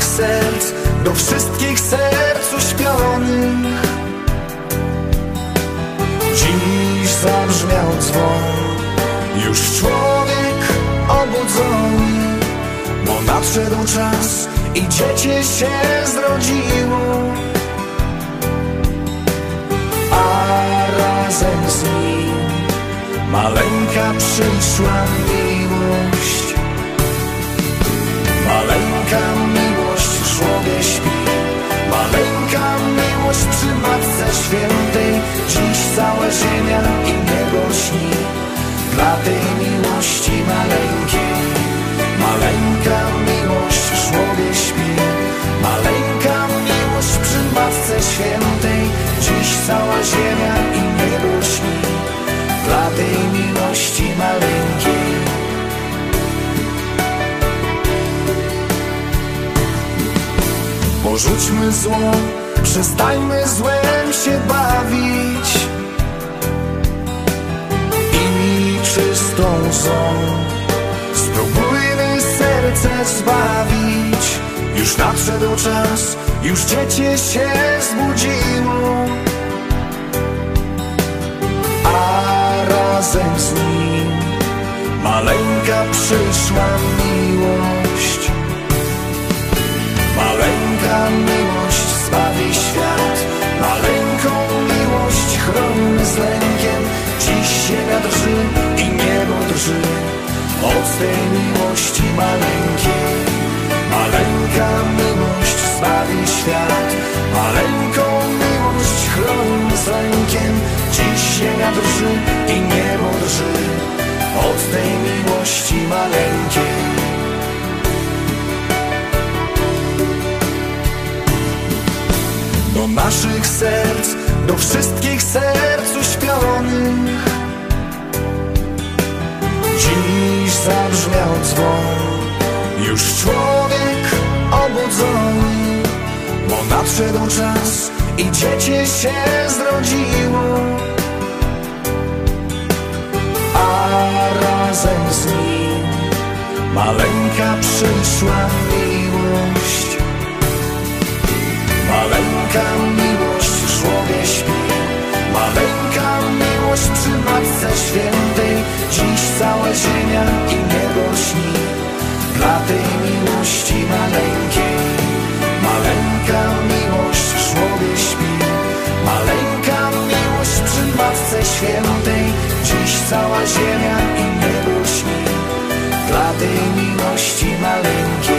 serc Do wszystkich serc uśpionych. Dziś zabrzmiał dzwon Już człowiek obudzony Bo nadszedł czas i dziecię się zrodziło. A razem z nim Maleńka przyszła miłość Porzućmy zło, przestańmy złem się bawić. I czystą zą Spróbujmy serce zbawić. Już nadszedł czas, już dziecię się zbudziło. A razem z nim Maleńka przyszła miłość Maleńka miłość zbawi świat. Maleńką miłość chronimy z lękiem. Dziś ziemia drży i niebo drży. Od tej miłości maleńkiej naszych serc, do wszystkich serc uśpionych. Dziś zabrzmiał dzwon Już człowiek obudzony Bo nadszedł czas i dziecię się zrodziło. A razem z nim Maleńka przyszła miłość Świętej. Dziś cała ziemia i niebo śni Dla tej miłości maleńkiej